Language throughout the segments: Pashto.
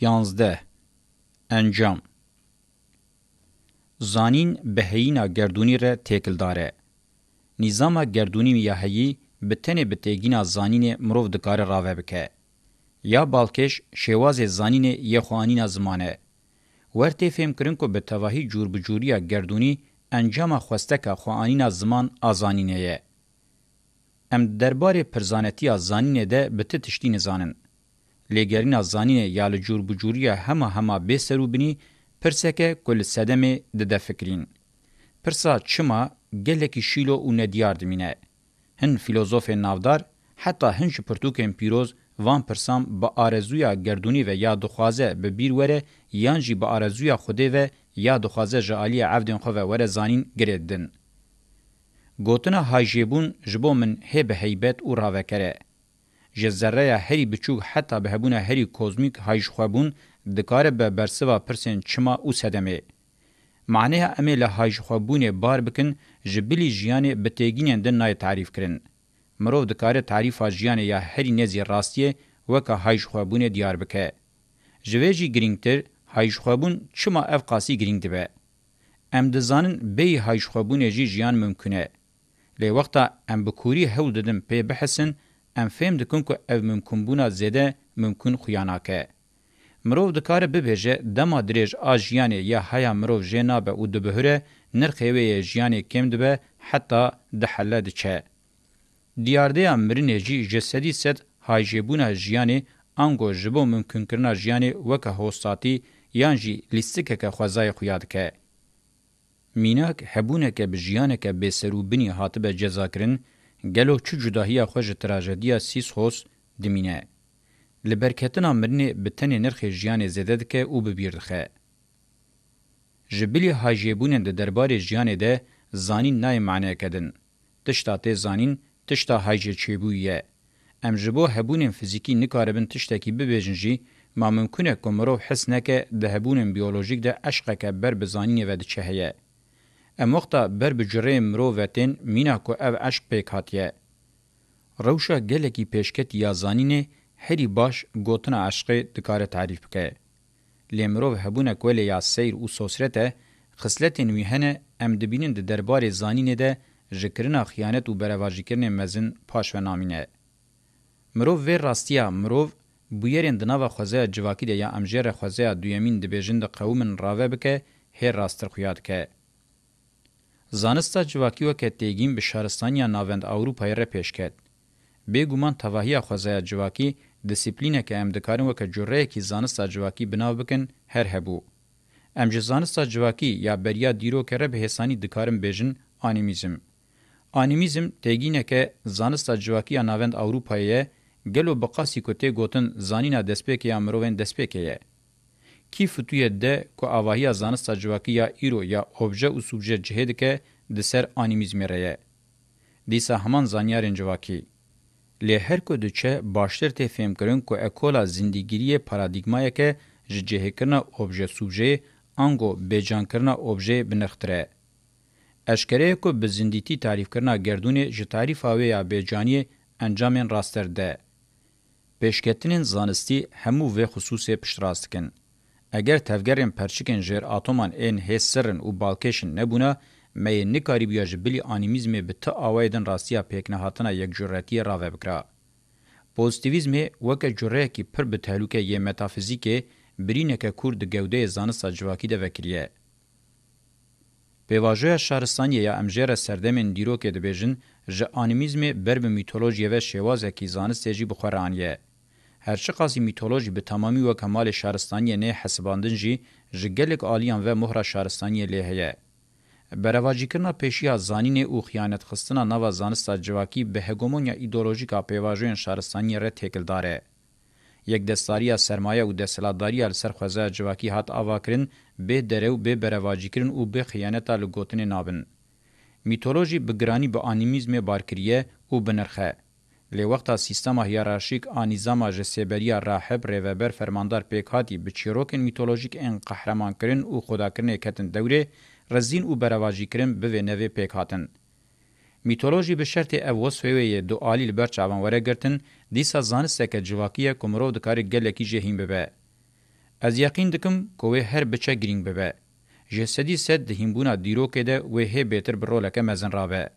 یانزده انجام زانین بهینا گردونی را تکل داره. نظام گردونی میاهی به تنه به تگینا زانین مروف دکار راوه بکه. یا بالکش شواز زانین یخوانین زمانه. ورته فهم کرن که به تواهی جور بجوریا گردونی انجام خوستک خوانین زمان آزانینه یه. ام درباره پرزانتی آزانینه ده به تشتی نزانن. لګرین ازانینه یا له جور بجوریه هم هم به سروبنی پرسکه کل سدم د د فکرین پرسا چما گلکی شیلو او ندیار دمینه هن فیلوزوف ناودار حتی هن شپرتوک امپیروز وان پرسام با آرزویا گردونی و یا دخوازه به بیر وره یان جی با آرزویا خوده و یا دخوازه جعالی عبدن خواه وره زانین گردن. گوتنا هاجیبون جبو من هی به هیبت او راوکره. جزره هری بچوک حتی به هبونه هری کوزمیک هایش خوابون دکاره به برسوا پرسین چما او سدمه. معنی امه له هایش خوابونه بار بکن جبلی جیانه بتیگینین دن نای تعریف کرن. مرو دکاره تعریف جیانه یا هری نزی راستیه وکا هایش خوابونه دیار بکه. جویجی گرینگتر هایش خوابون چما افقاسی گرینگ دبه. ام دزانن بی هایش خوابونه جی جیان ممکنه. لی وقتا ام بکوری هول ددم پی بحثن ام فهم دکن که او ممکنبونا زیده ممکن خویاناکه. مرو دکاره ببیجه دما دریج آجیانه یا حیا مرو جینا به او دبهره نرخیوه جیانه کم دبه حتی دحله دچه. دیارده مرینه جی جسدی ست هایجبونا جیانه انگو جبو ممکن کرنا جیانه وکه هوستاتی یان جی لیستکه که خوزای خویاد که. میناک هبونه که بجیانه که بسرو بنی حاطب جزاکرن، گلو چو جداهیا خوژ تراژدیا سیس هوس دمینه لبرکتنا مرنه بتن نرخ جیان زده دکه او ببیرخه جبلی هاجیبونن د دربار جیان ده زانین نای معنی کدن تشتا ته زانین تشتا هاجی چیبویه ام جبو هبونن فیزیکی نکاربن تشتکی ببیجن جی ما ممکنه کومرو حس نکه ده هبونن بیولوژیک ده عشقه که بر بزانین و ده چهیه اموختا بر بجره مرووتین مینا کو او اش پیک هاتیه. روشا گلکی پیشکت یا زانینه هری باش گوتن عشقه دکاره تعریف که. لیمرو هبونه کوله یا سیر او سوسرته خصلتین ویهنه ام دبینن د دربار زانینه ده ژکرنا خیانت او برواژیکرن مزن پاش و نامینه. مرو و راستیا مرو بویرن دناوا خوازه جواکی ده یا امجر خوازه دویمین د بیژند قومن راوه بکه هر راستر خویاد که. زانستا جواکی وکه تیگین به شهرستانیا ناوند اوروپای ر پیش کد به ګومان توهیا خوځه جواکی دسیپلینه که ام دکارن وکه جوره کی زانستا جواکی بناو بکن هر هبو ام زانستا جواکی یا بریا دیرو کره به حسانی دکارن بجن انیمیزم انیمیزم تیگینه که زانستا جواکی ناوند اوروپای گلو بقاسی کوته گوتن زانینا دسپیک یا مروین دسپیکه کی فتویه ده کو اواهی زانست جواکی یا ایرو یا اوبژه او سوبژه جهد که د سر انیمیزم ریه دیسا همان زانیارن جواکی له هر کو دچه باشتر ته فهم کرن کو اکولا زندگیری پارادایگمای که جهه کرنا اوبژه سوبژه انگو بجان کرنا اوبژه بنختره اشکره کو به زندیتی تعریف کرنا گردونه ژ تعریف او یا بجانی انجامن راستر ده پیشکتنین زانستی همو و خصوصه پشتراست کن. اگر تفگرین پرچیکن جر اتمان ان هسرن او بالکشن نبونه مې نکاری بیاج بلی انیمیزم به ته اوایدن راستیا پکنه هاتنه یک جرأتی را وبکرا پوزټیویزم وک جرأه کی پر به تعلق ی متافیزیک برینه که کورد گوده زانه سجواکی ده وکریه پیواژه شهرستانی یا امجر سردمن دیرو که دبیجن ژ انیمیزم بر به میتولوژی و شواز کی زانه سجی بخورانیه هر چه قاسی میتولوژی به تمامی و کمال شهرستانی نه حسباندن جی جگلک آلیان و مهر شهرستانی لهیه. برواجیکرنا پیشی از زانین او خیانت خستنا نوا زانستا جواکی به هگومونیا ایدولوژیکا پیواجوین شهرستانی ره تکل داره. یک دستاری سرمایه او دسلاداری ال سرخوازه جواکی هات آواکرین به درو به برواجیکرین او به خیانتا لگوتن نابن. میتولوژی بگرانی به آنیمیزم بارکریه او بنرخه. لی وقتا سیستما هیرارشیک آنیزاما جسیبریا راحب ریوبر فرماندار پیکاتی به چیروکن میتولوژیک ان قهرمان کرن او خداکرن کتن دوره رزین او برواجی کرن به نوی پیکاتن. میتولوژی به شرط اوس هوی دو آلیل برچاوان وره گرتن دیسا زانستک جواکیه کمرو دکاری گلکی جهیم ببه. از یقین دکم کوه هر بچه گرینگ ببه. جسدی سد دهیمبونا دیروکه ده و هی بیتر برولکه مزن رابه.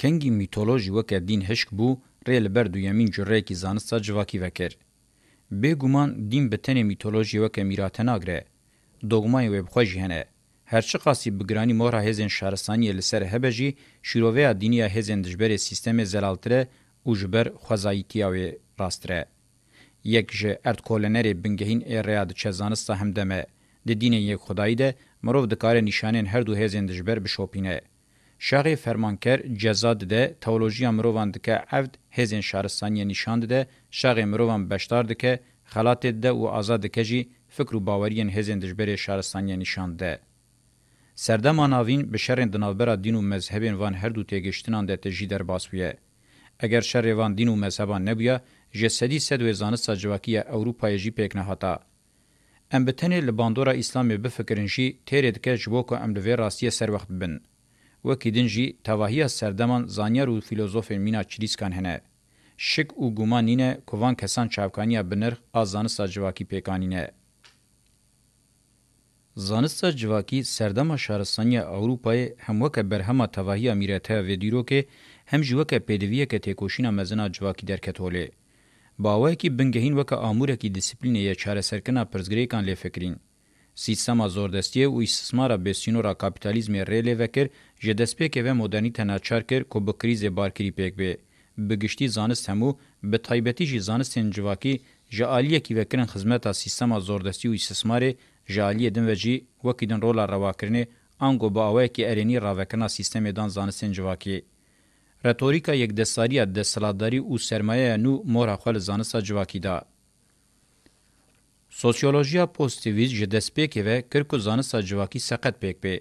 کنگی میتولوژی وکه دین هشک بو ریل بر دویمین جره کی زانستا جواکی وکر. به گمان دین به تن میتولوژی وکه میراته ناگره. دوگمای ویب خوشی هنه. هرچی قاسی بگرانی مورا هزین شهرستانی لسر هبجی شیروه دینیا هزین دجبر سیستم زلالتره او جبر خوزاییتیاوی راستره. یک جه اردکولنری بنگهین ایریا د چزانستا همدمه. د دین یک خدای ده مرو د کار نشانین هر دو هزین دجبر بشوپینه. شاغی فرمانکر جزا ده تئولوژیا مروان دکه عفد هزین شهرستانی نشاند ده شاغی مروان بشتار دکه خلات ده او آزاد دکه فکر و باورین هزین دجبر شهرستانی نشاند ده سردما ناوین به شر دنابرا دین و مذهبین وان هر دو تیگشتنان ده تجی در باسویه اگر شر وان دین و مذهبان نبیا جسدی سد وزانه ساجواکی اوروپای جی پک نه هاتا ام بتنی لباندورا اسلامي بفکرین شي تیرې دکه جبوکو ام د وی راستیه سر وخت بن وکی دنجی تواهی سردمان زانیار و فیلوزوف مینا چریسکان هنه. شک او گومانینه کوان کسان چاوکانیا بنرخ از زانستا جواکی پیکانینه. زانستا جواکی سردما شارستانیا اوروپای هموک برهما تواهی امیرته و دیروکه هم جوکه پیدویه که تکوشینا مزنا جواکی درکتوله. باوه کی بنگهین وک اموره کی دسپلینه یا چاره سرکنه پرزګری کان لې فکرین سیستما زوردستی او استثمار به سینورا کاپیتالیزم ریلی وکر جدسپیک و مدرنیته ناچار کر کو به کریز بارکری پک به بگشتي زانست همو به تایبتی جی زانست انجواکی جالیه کی وکرن خدمت سیستما زوردستی او استثمار جالیه دن وجی وکیدن رولا رواکرنه انګو باوی کی ارنی راوکنا سیستم دان زانست انجواکی رتوریکا یک دساریه د سلاداری او سرمایه نو مور خپل زانست جواکی ده Sosyolojiya pozitivîz ji destpêkê ve kir ku zanista civakî seqet pêk bê.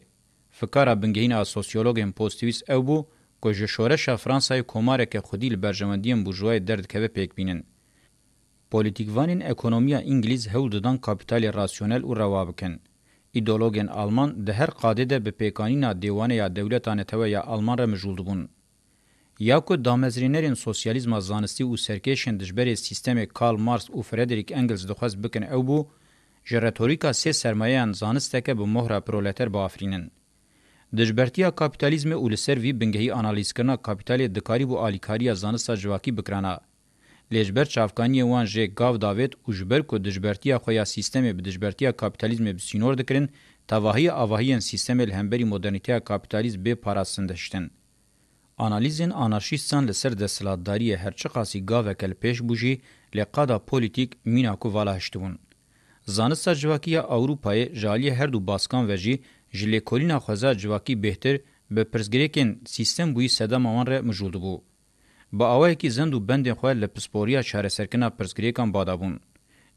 Fikara bingehîna sosyologên pozitivîst ew bû ku ji şoreşa Fransayê komareke xudî li berjewendiyên burjwayê derdikeve pêk bînin. Politikvanên ekonomiya İngiliz hewl didan kapitalê rasyonel û rewa bikin. Îdeologên Alman di her qadê de bi pêkanîna dêwanê ya dewletan netewê ya Alman re mijûl dibûn. یا کو دامزرینرین سوسیالیزم زانستی او سرکیشن دجبر سیستم کارل مارکس او فردریک انگلز دخواست بکن او بو جراتوریکا سه سرمایهان زانستکه به مهره پرولتر با آفرینن. دجبرتیا کاپیتالیزم او لسر وی بنگهی انالیز کرنا کاپیتالی دکاری بو آلیکاریا زانستا جواکی بکرانا. لجبر چافکانی وان جه گاو داوید او جبر کو دجبرتیا خویا سیستم به دجبرتیا کاپیتالیزم به سینور دکرین تواهی آواهیان سیستم الهمبری مدرنیتیا کاپیتالیزم به پاراسندشتن. Analizên anarşîstan li ser desthilatdariyê herçiqasî gavekel pêş bûjî lê qada polîtîk mîna ku vala hiştibûn. Zanista civakiya Ewropayê jaliyê her du baskan ve jî ji lêkolîna xweza civakî bêhtir bi pirsgirêkên sîstem bûyî sedema wan re mijûl dibû. Bi awayekî zend û bendên xwe li pisporiya çareserkirina pirsgirêkan badabûn.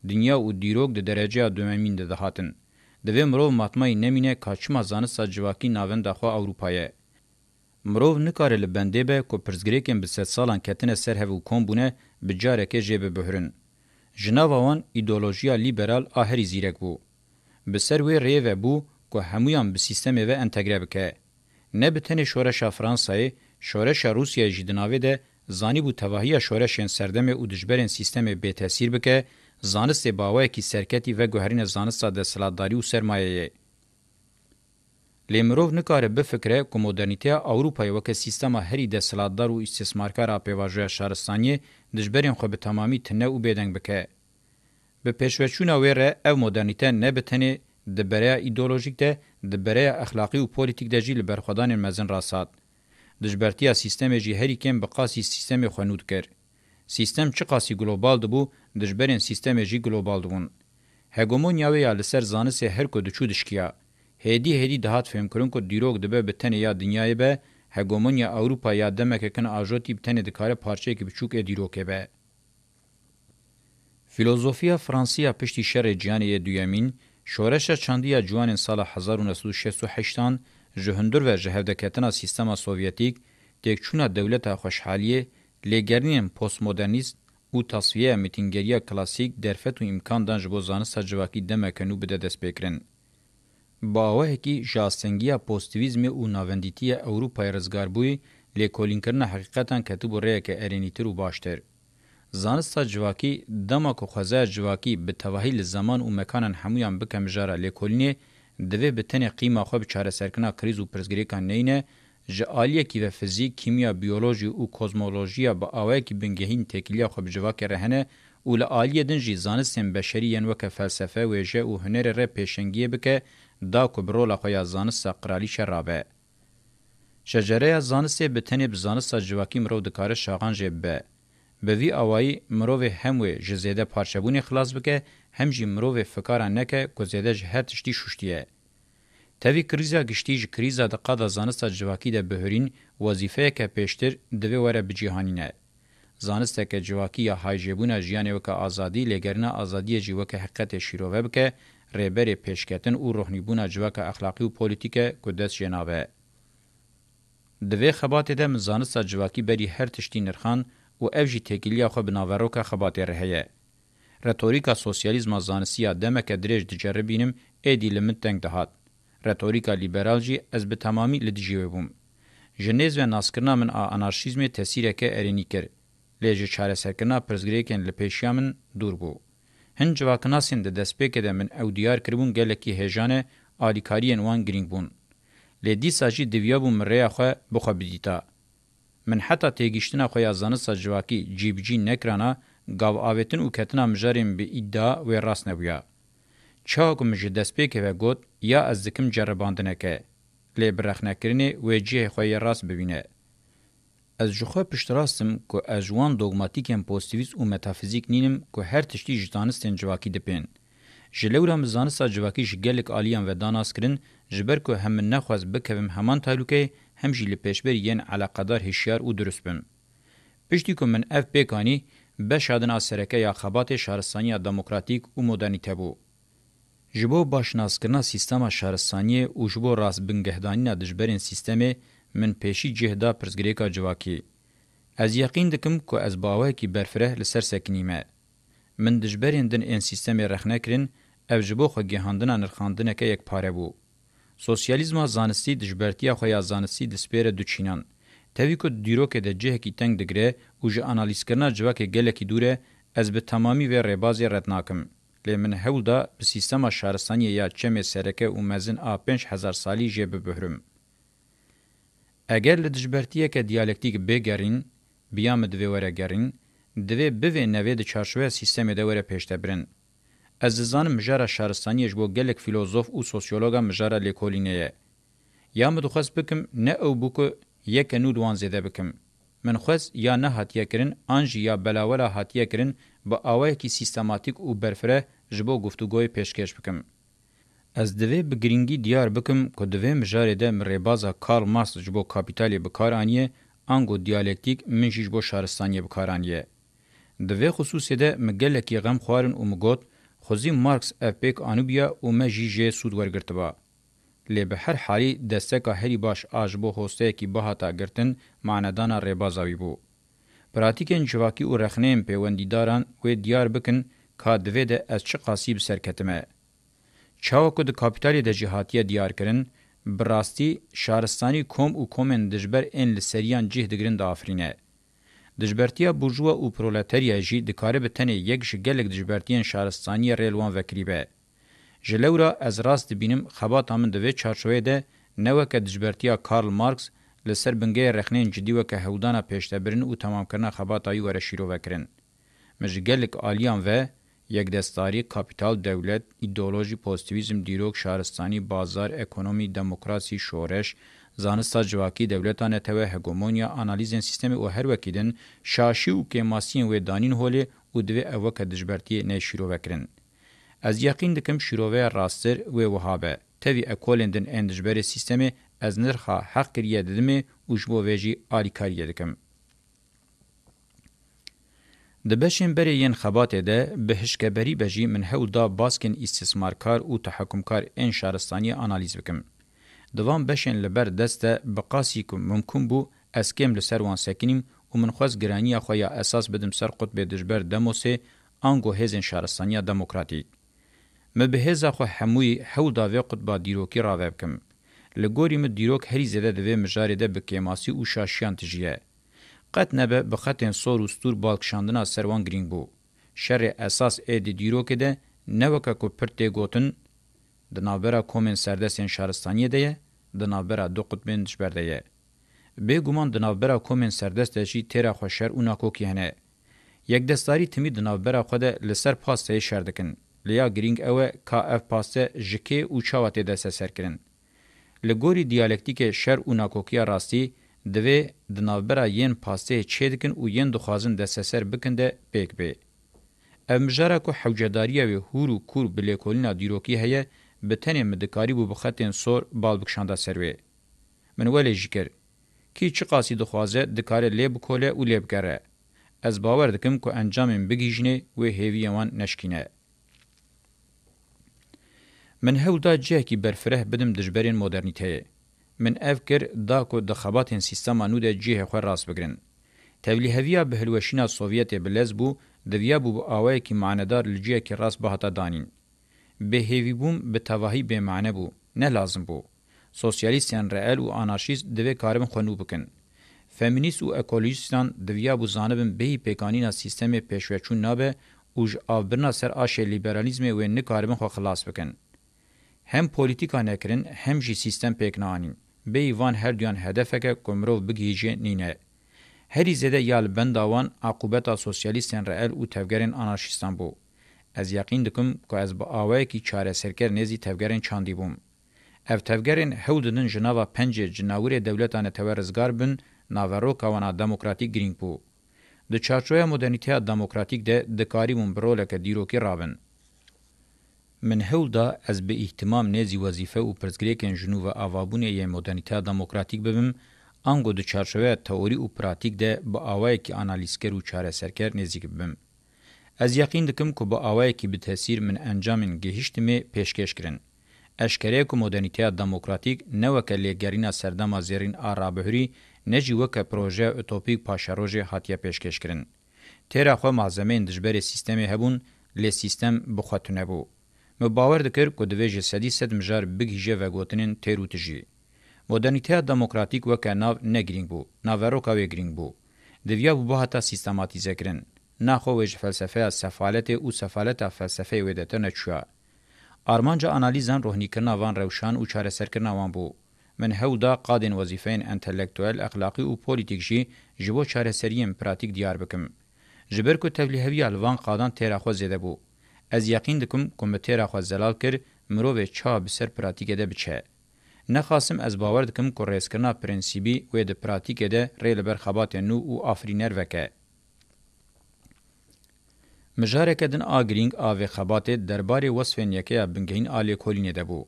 Dinya û dîrok di dereceya dewemîn de dihatin. Divê mirov matmayî nemîne kaçma zanista civakî navenda xwe Ewropayê. مرov nikare li bendê be ku pirzgirêkên bi sed salan ketine ser hevûkom bûne bi carekê jê bibihirin. Ji nava wan îdeolojiya liberal a herî zîrek bû. Bi ser wê rê ve bû ku hemûyan bi sîstemê ve entegre bike. Ne bi tenê şoreşa Fransayê, şoreşa Rûsyayê jî di navê de zanîbû tevahiya şoreşên serdemê û dijberên sîstemê bêtesîr bike, zanistê bawayekî serketî ve guherîne zanista desthilatdarî û sermayeyê. لیمروف نکاره بفکره که مدرنیتیا اوروپای وکه سیستما هری ده سلاددار و استثمارکار اپیواجوی شهرستانی دجبرین خو به تمامی تنه او بیدنگ بکه. به پیشوچونا ویره او مدرنیته نه بتنه د بریا ایدئولوژیک ده د بریا اخلاقی او پولیټیک ده جیل برخدان مزن راسات. دجبرتیا سیستم جی هری کم بقاسی سیستم خنود کر. سیستم چی قاسی گلوبال ده بو دجبرین سیستم جی گلوبال دون. هګومونیا وی لسر زانسه هر کو د چودشکیا هدی هدی دهات فهم کرن کو دیروگ دبه به تن یا دنیای به هګومونیا اوروپا یا دمک کن اجوتی به تن د کار پارچه کی بچوک دیروکه به فیلوزوفیا فرانسیا پشتی شر جانی دویمین شورش چاندیا جوان سال 1968 جهندر و جهودکتنا سیستما سوویتیک تکچونا دولت خوشحالیه لګرنیم پوست مدرنیست او تصفیه میتینګریه کلاسیک درفت او امکان دنج بوزانه سجواکی دمکنو بده دست بکرن باوهکی جاستنگیا پوزتیویزم او ناوندیتی اوروپای رزگار بوی لیکولینکرنا حقیقتا کتبو ریک ارینیتر و باشتر. زانستا جواکی دما کو خوزه جواکی به تواهیل زمان و مکانن همویان بکم جارا لیکولینی دوی به تن قیمه خوب چاره سرکنا کریز و پرزگریکان نینه جالیه کی و فیزیک، کیمیا، بیولوژی او کوزمولوژیا با اوای کی بنگهین تکلیه خوب جواکی رهنه او له عالیه دن جی زانستن بشریان وک فلسفه و جه او هنر ر پیشنگی بک دا کبرولا خویا زانست قرالی شرابه. شجره زانست به تنی بزانست جواکی مرو دکار شاغان جیب به. به وی آوائی مروو هموی جزیده پارچبونی خلاص بکه هم جی مروو فکاران نکه که زیده جهر تشتی شوشتیه. تاوی کریزا گشتی جی کریزا دقا دا زانستا جواکی ده بهرین وظیفه که پیشتر دوی وره بجیهانینه. زانسته که جواکی یا حایجبونه جیانه وکه آزادی لگرنه آزادی جی وکه حقیقت شیروه بکه ریبری پیشکتن او روحنیبونا جواکا اخلاقی و پولیتیکه کدس جنابه. دوی خبات ده مزانستا جواکی بری هر تشتی نرخان و افجی تکیلیا خو بناوروکا خبات رهیه. رتوریکا سوسیالیزم زانسیا دمک درج دجربینم ایدی لمن تنگ دهات. رتوریکا لیبرال جی از به تمامی لدجیوه بوم. جنیز و ناسکرنا من آ انارشیزم تسیرکه ارینی کر. لیجه چاره سرکنا پرزگریکن لپیشیامن دور بو. هنجوا کناسین د دسپېکې د من او دیار کړبون ګلکی هجانه الیکاریان وان ګرینګبون لدی ساجی دیویابو مریا خو بخو بدیتا من حتا تیگیشتنا خو یازانه سجواکی جیبجی نکرانا گاو آوتن او کتنا مجاریم به ادعا و راس نبویا چاکو مجی دسپیک و گوت یا از دکم جرباندنه که لی برخ نکرنه و جیه خوی راس ببینه Ez ji xwe piştirastim ku ez ji wan dogmatîkên pozitivîst û metafîzîk nînim ku her tiştî ji zanistên civakî dipên. Ji lewra min zanista civakî ji gelek aliyan ve danas kirin, ji ber ku hem min nexwaz bikevim heman taylûkê, hem jî li pêşber yên eleqadar hişyar û durist bin. Piştî ku min ev pêkanî, beşadina sereke ya xebatê şaristaniya demokratîk û modernîte bû. Ji bo başnazkirina sîstema şaristaniyê û ji bo rastbingehdanîna dijberên sîstemê, من پیشی جهدا پرزګریکا جواکی از یقین دکم کو از باوه کی برفره لسر سکنیمه من دجبرین دن ان سیستم رخنه کرین او جبو خو گهاندنا نرخاندنه که یک پاره بو سوسیالیزم زانستی دجبرتیا خو یا زانستی دسپیره دو چینان توی کو دیرو که ده جه کی تنگ دگره او ج انالیز کرنا جواک گله کی دوره از به تمامی و رباز رتناکم لی من هول دا به سیستم شهرستانی یا چمه سرکه او مزن آ 5000 سالی جه به بهرم اگر له دجبرتیه کې دیالکتیک بګرین بیا مدوي وره ګرین دوی به نوې د چارشوه سیستم د وره پېشتبرن از زان مجاره شارستانی جبو گلک فیلوزوف او سوسیولوگا مجاره لیکولینه یا مدخص بکم نه او بوکو یک نو دوان زیده بکم من خوز یا نه هاتیه کرن آنج یا بلاولا هاتیه کرن با آوه کی سیستماتیک او برفره جبو گفتگوی پیشکش بکم از دوی بگرینگی دیار بکم که دوی مجاره ده مریبازا کارل ماست جبو کابیتالی بکارانیه انگو دیالکتیک منشیج بو شارستانی بکارانیه. دوی خصوصی ده مگلکی غم خوارن و مگوت خوزی مارکس اپیک آنوبیا و مجیجه سود ورگرتبا. لی به هر حالی دستکا هری باش آج بو خوسته کی بحاتا گرتن معندانا ریبازاوی بو. پراتیکن جواکی و رخنیم پیوندیداران و دیار بکن که دوی ده از چه قاسیب سرکتمه. چاو کو د کاپیتالي د جهاتیه دیار کرن براستي شارستاني کوم او کومن دجبر ان لسریان جه دګرین د افرینه دجبرتیا بورژوا او پرولتاریا جی د کارب تنه یک شګلک دجبرتین شارستاني ریلوان وکریبه جلورا از راست بینم خبات امن د وی چارچوي ده نوک دجبرتیا کارل مارکس لسر بنګي رخنین جدي وکه هودانه پېشتبرن او تمام کرنا خبات ایو ور شیرو وکرین مجګلک الیان و یەکدەستداری کاپیتال دەولەت ئیدۆلۆژی پۆستویزم دیرۆک شارستانی بازار ئەکۆنۆمی دەموکراسی شۆڕش زانستا جواکی دەولەتان ئەتەوە هەگۆمۆنیا ئانالیزین سیستەمی و هەروەکیدن شاشی و کێماسیین وێدانین هۆلێ و دوێ ئەوە کە دژبەرتی نەشیرۆوەکردن ئەز یەقین دکم شیرۆوەیە ڕاستر وێ وهابە تەوی ئەکۆلێندن ئەندژبەری سیستەمێ ئەز نرخە حەق کریە ددمێ و ژ بۆ وێژی ئالیکاریە دکم د بشین بری یین خباته ده بهشکبری بجی من هول دا باسکن استثمارکار او تحکمکار ان شارستانی انالیز بکم دوام بشین لبر دسته بقاسی کوم ممکن بو اسکم لسر وان ساکنیم او من خوز گرانی خو یا اساس بدم سر قطب دجبر دموسه انگو هزن شارستانی دموکراتیک م به هزا خو هموی هول دا وی قطب دیروکی را وبکم لګوري م دیروک هری زده د مجاری ده بکیماسی او شاشیان تجیه قد نبه بخطین سور و ستور بالکشاندنا سروان گرینگ بو. شر اساس ایدی دیروکه ده نوکه که پرته گوتن دنابرا کومن سردسین شارستانیه ده دنابرا دو قطبین دشبرده یه. به ګومان د نوبره کومن سردست شي تیره خوشر اونکو کینه یک دستاری تمی د نوبره خو د لسر پاسته شردکن لیا گرینگ او کا اف پاسته ژکی او چاوته د سسرکن لګوري دیالکتیک شر اونکو کیا راستی دوی د ناوبرا یین پاسې چیدکن او یین دخوازن د سسر بکنده پک به امجره کو حوجداریه و هورو کور بلیکولینا دیروکی هه به تنه مدکاری بو بختن سور بالبکشاندا سروي من ولې ذکر کی چی قاسی دخوازه د کار لیب کوله او لیب ګره از باور دکم کو انجامم بگیجنه و هیویوان نشکینه من هول دا جه کی برفره بدم دجبرین مدرنیته من اف کر دا کو د خباتن سیستما نو د جهه خو راس بگرن تبلیغویا بهلوشینا سوویت بلز بو د ویا بو اوای کی معنادار لجیه کی راس به تا دانین به هیوی بوم به توهی به معنی بو نه لازم بو سوسیالیستیان رئال او آنارشیست دوی کارم خونو بکن فمینیست او اکولوژیستان دویا بو زانبن به پیکانینا سیستم پیشوچون نابه او ج آبرنا سر آشه لیبرالیزم و نه کارم خو خلاص بکن هم پولیتیکا نکرین هم جی سیستم پکنانین به ایوان هر دیان هدفکه کمرو بگیجه نینه هری زده یال بنداوان عقوبتا سوسیالیستین رئل او تفگرین آنارشیستان بو از یقین دکم که از با آوه کی چاره سرکر نزی تفگرین چاندی بوم اف تفگرین هودنن جناوا پنج جناور دولتان تورزگار بن ناورو کوانا دموکراتیک گرینگ بو د چارچویا مدرنیته دموکراتیک ده د کاریمون برولکه دیروکی رابن من هولدا از به اهتمام نزی وظیفه او پرزګریکن جنوب اوابونه ی مدرنیته دموکراتیک ببم انګو د چارشوه تئوری او پراتیک ده به اوای کی انالیز کرو چاره سرکر نزیک ببم از یقین دکم کو به اوای کی به تاثیر من انجامن گهشت می پیشکش کرن اشکری کو مدرنیته دموکراتیک نه وکلی ګرینا سردم ازرین عربهری نجی وک پروژه اوتوپیک پاشاروجه هاتیه پیشکش کرن تیر اخو مازمه اندجبر سیستم هبون له سیستم بخاتونه بو مو باور دکر کو د ویژه سدی صد مجار بګیجه و ګوتنین تیروتجی مدرنیته دموکراتیک و کناو نګرینګ بو ناورو کا وګرینګ بو د ویا بو هتا سیستماتیزه کرن نه خو وج فلسفه از سفالت او سفالت فلسفه و دته نه چوا ارمانجا انالیزان روحنی کنا وان روشان او چاره سر کنا وان بو من هودا قادن وظیفین انټلیکټوال اخلاقی او پولیټیک جی جبو چاره سریم پراتیک دیار بکم جبر کو تبلیغوی الوان قادان تیراخو زده بو از یقین دکم کومتیر خو زلال کر مرو چا به سر پراتیکه ده بچه نه خاصم از باور دکم کو ریسکنا پرنسیبی و د پراتیکه ده ریل بر خبات نو او افرینر وکه مجاره کدن آگرینگ آوه خبات درباره وصفن یکی بنگهین آلی کولینه ده بو.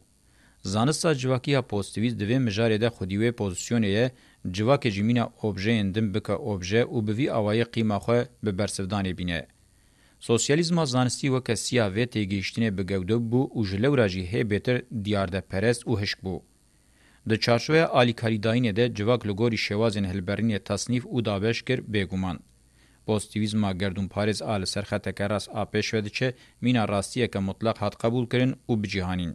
زانستا جواکی ها پوستویز دوی مجاره ده خودیوه پوزیسیونه یه جواک جمینا اوبژه اندم بکا اوبژه او بوی آوائی قیمه خواه به برسفدانه بینه. سوسیالیزم زانستی و کسیا و تیگیشتنه بگوده بو او جلوراجی هی بهتر دیارده پرست او هشک بو. د چارشوه آلی کاریداینه ده جواک لگوری شوازین هلبرینه تصنیف او دابش کر بگومان. پوزتیویزما گردون پارز آل سرخط کراس آپیش وده چه مینا راستیه که مطلق حد قبول کرن او بجیهانین.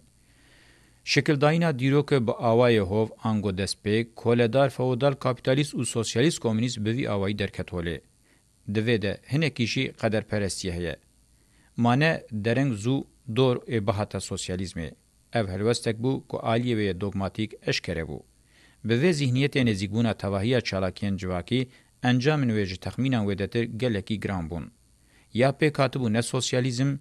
شکل داینا دیرو که با آوای هوف آنگو دسپیک کولدار فودال کاپیتالیست و سوسیالیست کمونیست بوی آوای درکتوله. دویده هنکیشی قدر پرستیه هیه. مانه درنگ زو دور ای بحث سوسیالیزمه. او هلوستک بو که آلیه و دوگماتیک اشکره بو. به وی ذهنیت نزیگبونا تواهی چالاکین جواکی انجام نویج تخمینا ویدتر گلکی گران بون. یا پی کاتبو نه سوسیالیزم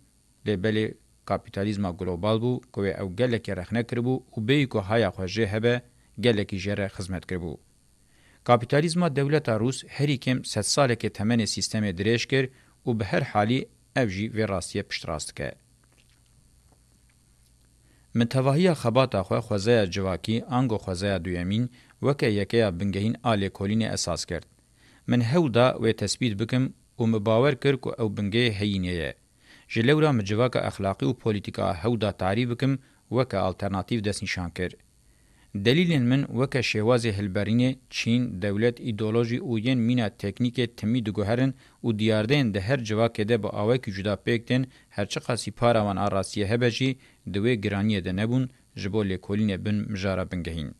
لبلی کاپیتالیزما گلوبال بو که او گلکی رخنه کربو و بی که های خوشه هبه گلکی جره خزمت کربو. کاپیتالیزما دولت روس هر کم 100 ساله کې تمن سیستم درېش کړ او به هر حالي افجی و راستیه پشتراست که. متواهی خبات خو خوځه جواکی انګو خوځه دویمین وکه یکه بنګهین آلی کولین اساس کرد. من هودا و تثبیت بکم او مباور کر کو او بنګه هینیه. جلورا مجواکه اخلاقی او پولیټیکا هودا تعریف بکم وکه الټرناتیو داس نشان کرد. دلیل من وک شوازی هلبرینه چین دولت ایدئولوژی او یین مینا تکنیک تمی دگوهرن او دیاردن ده هر جواکه ده با اوه کی جدا پکتن هرچی قاسی پاروان آراسیه هبجی دوی گرانیه ده نبون جبو لیکولینه بن مجاره بنگهین.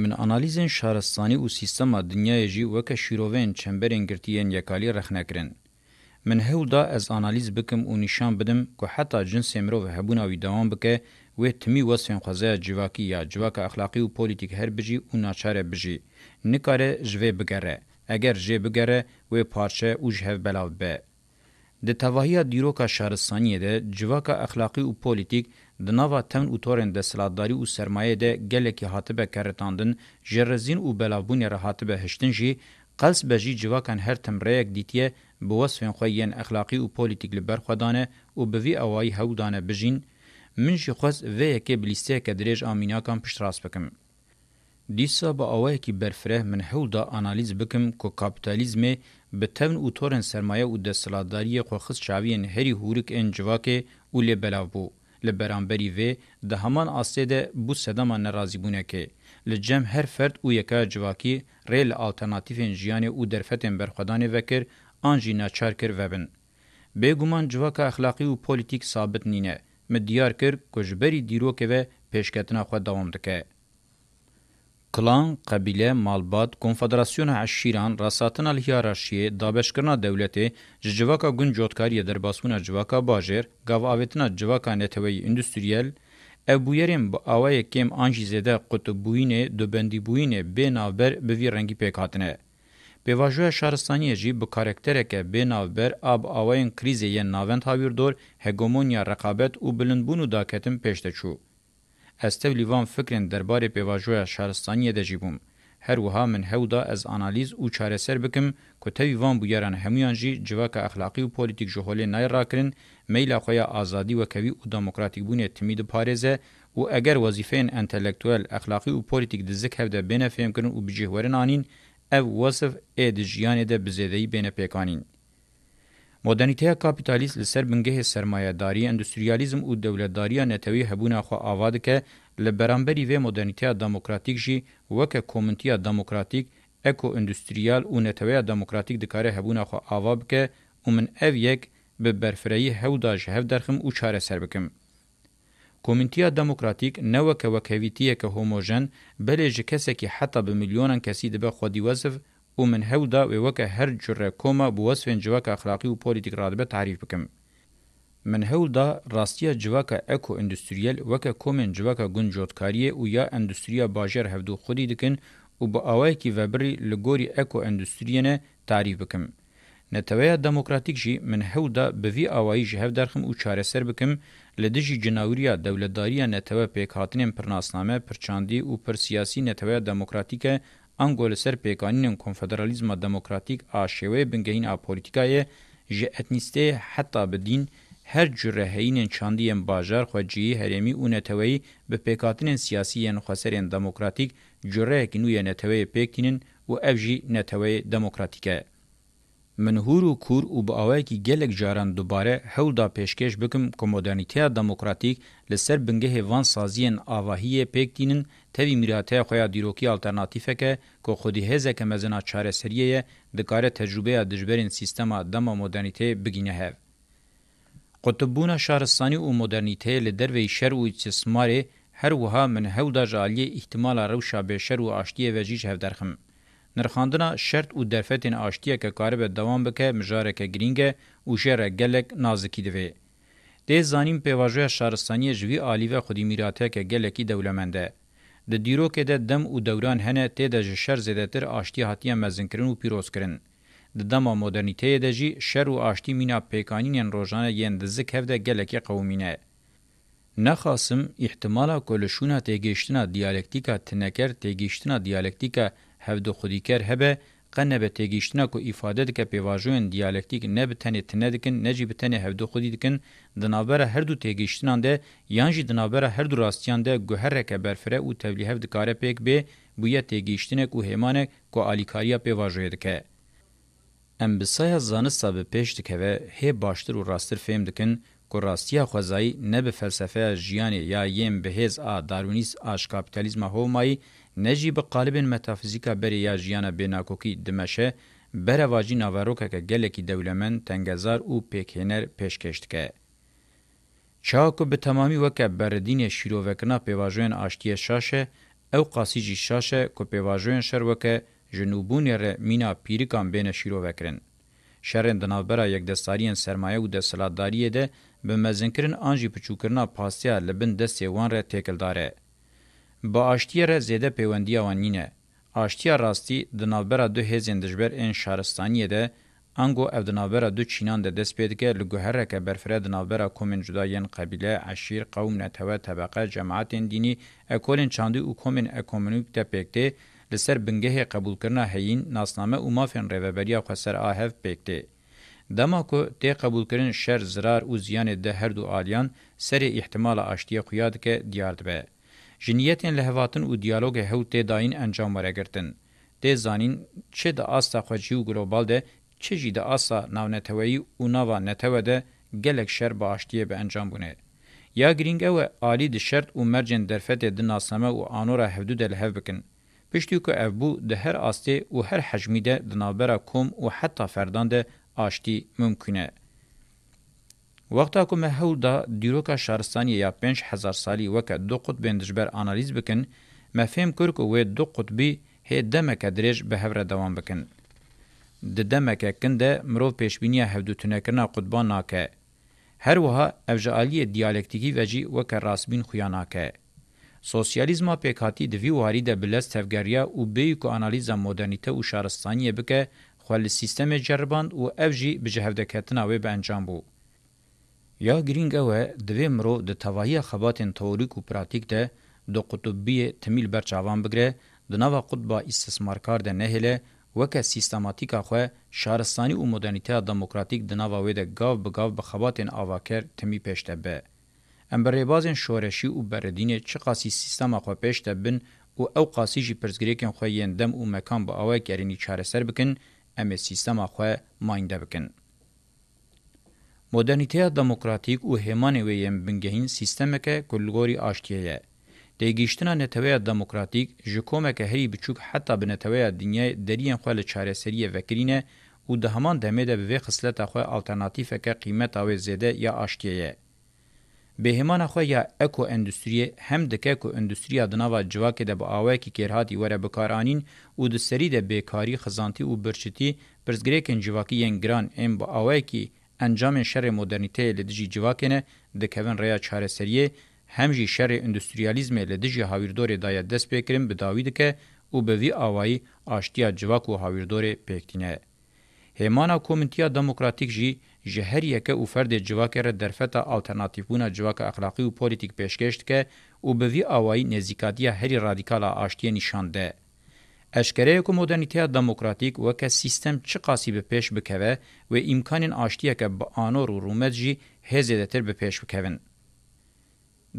من انالیزن شهرستانی او سیستما دنیای جی وک شیروین چمبرین گرتیین یکالی رخنکرن. من هول دا از انالیز بکم او نشان بدم که حتی جنس امرو و هبونا وی دوام بکه و تمی وسفین خوازه جواکی یا جواک اخلاقی و پولیتیک هر بجی و ناچاره بجی نکاره جوه بگره اگر جه بگره و پارچه و جهو بلاو به د توهیا دیروکا شارستانیه ده جواکا اخلاقی او پولیټیک د نوو تمن او تورن د سلاداری او سرمایه ده ګلکی حاتبه کرتاندن جرزین او بلابون راحتبه هشتن جی قلس بجی جواکان هر تمریک دیتیه بوصفن خوین اخلاقی او پولیټیک لبر خدانه او بوی اوای هودانه بجین من شي خوز و یکه بلیسته که دریج آمینیا کام پشت راست بکم. دیسا با آوه که برفره من حول دا آنالیز بکم که کابیتالیزمه به تون او تورن سرمایه او دستلاداری خوخص چاوین هری هورک انجواکه او لبلاو بو. لبرانبری و ده همان آسته ده بو سدما نرازی بونه که لجم هر فرد او یکا جواکی ریل آلترناتیف جیان او درفتن برخدانه وکر آنجی ناچار کر وبن. بگومان جواک اخلاقی و پولیتیک ثابت نینه. مدیار کر کوجبری دیروکه و پیشکتنا خو دوام دکه کلان قبیله مالباد کنفدراسیون عشیران راساتن الهیارشی دابشکرنا دولتی جواکا گون جوتکاری در باسمون جواکا باجر گاو آویتنا جواکا نتوی اندستریال او بویرین با آوه کم آنجی زیده قطب بوینه دوبندی بوینه به نوبر بوی رنگی پیکاتنه. Bevajoya şaristaniye jî bi karaktereke bênavber a bi awayên krîzê yên navend hawirdor, hegemonya reqabet û bilindbûnû daketin pêş de çû. Ez tevlîvan fikrên derbarê pêvajoya şaristaniye de jî bûm. Her wiha min hewda ez analiz û çareser bikim ku tevîvan bûyeran hemûyan jî civaka exlaqî û polîtîk ji holê nay rakirin, meyla xweya azadî wekevî û demokratîkbûnê timî diparêze û eger wezîfeyên entelektüel, exlaqî û polîtîk dizik hevde bêne fêmkirin û bicihwerin anîn, ev وصف اد جیانه ده بزیدهی بین پیکانین. مدرنیته کاپیتالیست لسر بنگه سرمایهداری، اندستریالیزم و دولتداری نتوی هبونه خو آواده که لبرانبری و مدرنیته دموکراتیک جی وک کومنتیا دموکراتیک اکو اندستریال و نتوی دموکراتیک دکاره هبونه خو آواب که و من او یک به برفرهی هوداج هف درخم و چاره سر بکم. کومنتیا دموکراتیک نه وک وکویتیه که هوموجن بلې جکسه کې حتی به میلیونن کسی د خودی وصف او من هودا و وک هر جره کومه بو وصف جوک اخلاقی او پولیټیک راتبه تعریف بکم من هودا راستیا جوک اکو انډستریال وک کومن جوک گنجوتکاری او یا انډستریا باجر هفدو خودی دکن او به اوای کی وبری لګوري اکو انډستریانه تعریف بکم نتویا دموکراتیک جی من هودا به وی اوای جهو درخم او چاره سر بکم لدجی جناوریا دولتداری نتوه پیک هاتنین پرناسنامه پرچاندی او پر سیاسی نتویا دموکراتیک انګول سر پیکانین کنفدرالیزم دموکراتیک آشوی بنګین ا پولیټیکای ژ اتنیسته حتی به دین هر جرهین چاندیم بازار خوجی هرمی او نتوی به پیکاتنین سیاسی خسرین دموکراتیک جره کینوی نتوی پیکینن او افجی نتوی دموکراتیکه من هور و کور او به اوایکی گلک جاران دوباره هول دا پیشکش بکم که مدرنیته دموکراتیک لسر بنگه هوان سازین آواهی پیکتینن تاوی میراته خویا دیروکی آلترناتیفه که که خودی هزه که مزنا چاره سریه دکاره تجربه دجبرین سیستما دم مدرنیته بگینه هف. قطبون شهرستانی و مدرنیته لدروی شر و استثماره هر وها من هول دا جالی احتمال روشا به شر و آشتی وجیج هف درخم. نرخاندنا شرط او درفتین آشتیه که کاره به دوام بکه مجارکه گرینگه او جره گلک نازکی دوی. ده زانیم پیواجوه شارستانی جوی آلیوه خودی میراته که گلکی دولمنده. د دیرو کې د دم او دوران هنه ته د شر زیاتر آشتی هاتیه مزنکرین او پیروز کرن. د دمو مدرنیته د جی شر او آشتی مینا پیکانین روزانه یندزک هفده گلکی قومینه. نخاسم احتمالا کلشونه تیگیشتنا دیالکتیکا تنکر تیگیشتنا دیالکتیکا هفدو خودیکر هبه قنه به تگیشتنا کو ifade دک پیواژوین دیالکتیک نه به تنه تنه دکن نه جی به تنه هفدو خودی دکن د نابره هر دو تگیشتنان ده یان جی د نابره هر دو راستیان ده گوهر که برفره او تبلیغ هفد کار پک به بویا تگیشتنه کو همان کو الیکاریا پیواژوی دکه ام بسای زانستا به پیش دکوه هی باشتر و راستر فهم دکن کو راستیا خوازای نه به فلسفه ژیان یا یم بهز ا داروینیس اش کاپیتالیزم هومای نجی به قالب متافیزیکا بری یا جیانا بیناکوکی دمشه بره واجی ناوروکا که گلکی دولمن تنگزار او پیکهنر پیشکشت که. چاکو به تمامی وکه بردین شیرووکنا پیواجوین آشتی شاشه او قاسیجی شاشه که پیواجوین شر وکه جنوبون ر مینا پیریکان بین شیرووکرن. شرین دنابرا یک دستاریین سرمایه و دستلاتداریه ده به مزنکرین آنجی پچوکرنا پاسیا لبن دستی وان را تکل داره. با آشتی را زیده پیوندی آوان نینه. آشتی راستی دنابرا دو هزین دجبر این شهرستانیه ده انگو او دنابرا دو چینان ده دست پیدگه لگوهره که برفره دنابرا کومن جداین قبیله عشیر قوم نتوه طبقه جماعتین دینی اکولین چاندی و کومن اکومنوک ده پیکته لسر بنگه قبول کرنا هین ناسنامه او مافین ریوبریا خسر آهف پیکته. دما کو ته قبول کرن شر زرار او زیان ده هر دو آلیان سر احتمال آشتی خویاد که دیارد به. جنیتین له هواتن او دیالوګ هو ته داین انجام ورګرتن د زانین چې د اسا خوجی او ګلوبال ده چې جې د اسا ناو نتوي او ناو نتو ده ګلک شر باشتیه به انجام بونه یا گرینگ او عالی د شرط او مرجن درفت د ناسمه او انورا حدود له هو بکن پشتو که اف بو د هر آسته او هر حجمی ده د نابره کوم او حتی فردان ده آشتی ممکنه وقتا کومه هولدا دیروکا شارستانی یا 5000 سالی وک دو قطبین دجبر انالیز بکن مفهم کړ کو و دو قطبی هې دمک درج به هره دوام بکن د دمک کنده مرو پیشبینی هودتونه کنا قطبان ناکه هر وها افجالی دیالکتیکی وجی وک راسبین خویاناکه سوسیالیزم پکاتی د وی واری د بلس تفګریا او به کو انالیز مدرنیته او شارستانی بکه خل سیستم جرباند او افجی به جهودکتنا و به انجام بو یا گرینگا و دوی مرو د توایی خباتن تئوریک او پراتیک ده دو قطبی تمیل برچاوان بگره د نوو قطبه استثمارکار ده نه هله وکه سیستماتیکا خو شهرستاني او مدرنټیا دموکراتیک د نوو وې ده گاو به گاو به خباتن اواکر تمی پېشته به امبرې بازن شورشي او بردین چې قاسی سیستم خو پېشته بن او او قاسی جی پرزګریکن خو یندم او مکان به اواکرینی چاره سر بکن ام سیستم خو ماینده بکن مدرنیته دموکراتیک او همان ویم بنګهین سیستمکه کلګوري آشتیه د گیشتنا نتوی دموکراتیک ژکومه که هری بچوک حتی بنتوی دنیای درین خو له چاره سری وکرینه او د همان دمه د وی خصلت خو الټرناتیو که قیمت او زیده یا آشتیه به همان خو یا اکو انډستری هم د ککو انډستری ادناوه جواکه د باوی کی کرهاتی وره بکارانین او د سری د بیکاری خزانتی او برچتی پرزګری کین جواکی ین ګران ام باوی کی انجام شر مدرنیته لدجی جواکنه د کوین ریا چاره سریه هم جی شر اندستریالیزم لدجی هاویردور دای دست بکریم به داوید که او به وی اوای آشتیا جواک او هاویردور پکتینه هیمانا کومنتیا دموکراتیک جی جهر یک او فرد جواک ر درفته الټرناتیوونه جواک اخلاقی او پولیټیک پیشکشت که او به وی اوای نزیکاتیا هری رادیکالا آشتیا نشانده اشکره که مدرنیته دموکراتیک و که سیستم چه قاسی به پیش بکوه و امکان آشتیه که با آنور و رومت جی هزیده تر به پیش بکوون.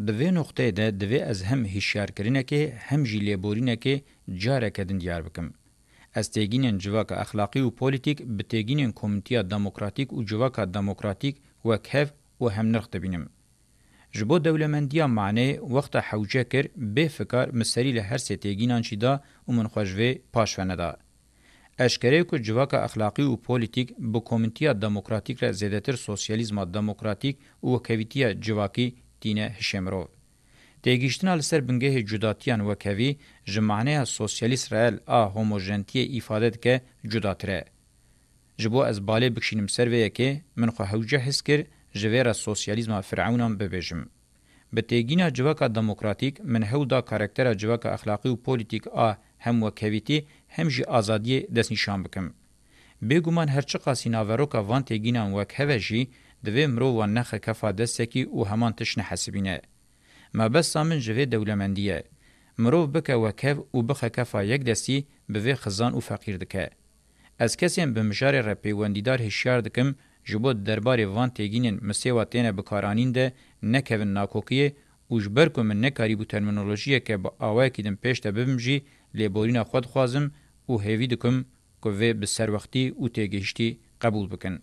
دوی نقطه ده دوی از هم هشیار کرینه که هم جیلی بورینه که جاره کدن دیار بکم. از تیگینین جواک اخلاقی و پولیتیک به تیگینین کمیتیا دموکراتیک و جواک دموکراتیک و کهف و هم نرخ دبینیم. جبو دولمندیا معنی وخت حوجه کر به فکر مستری له هر ستګینان شیدا ومن خوژوي پاشونه ده اشکره کو جواکا اخلاقی او پولیټیک بو کومنتیا دموکراتیک را زیاتر سوسیالیزم دموکراتیک او کویتیا جواکی دینه هشمرو تګیشتنال سر بنګه جداتیان و کوي جمعنه سوسیالیست رئیل ا هوموجنتی ifade ک جداتره جبو از بالې بکشینم سروې کې من خو حوجه حس کړ جویر سوسیالیزم فرعونان ببیجم. به تیگینا جوکا دموکراتیک من هودا کارکتر جوکا اخلاقی و پولیتیک آ هم وکویتی هم جی آزادی دست نشان بکم. بگومان هرچقا سیناوروکا وان تیگینا وکوه جی دوی مرو و نخ کفا دستکی و همان تشن حسبینه. ما بس من جوی دولمندیه. مرو بکه وکو و بخه کفا یک دستی به خزان و فقیر دکه. از کسیم به مجار رپیوندیدار هشیار دکم جبو دربارې وان تګینن مسیوا تنه بکارانین ده نکوین ناکوکیه او جبر کوم نکاری بو ترمینولوژیه که با اوای کیدم پېشته بمجی لبورینا خود خوازم او هیوی دکم کو و به سر وختي او تګیشتي قبول بکن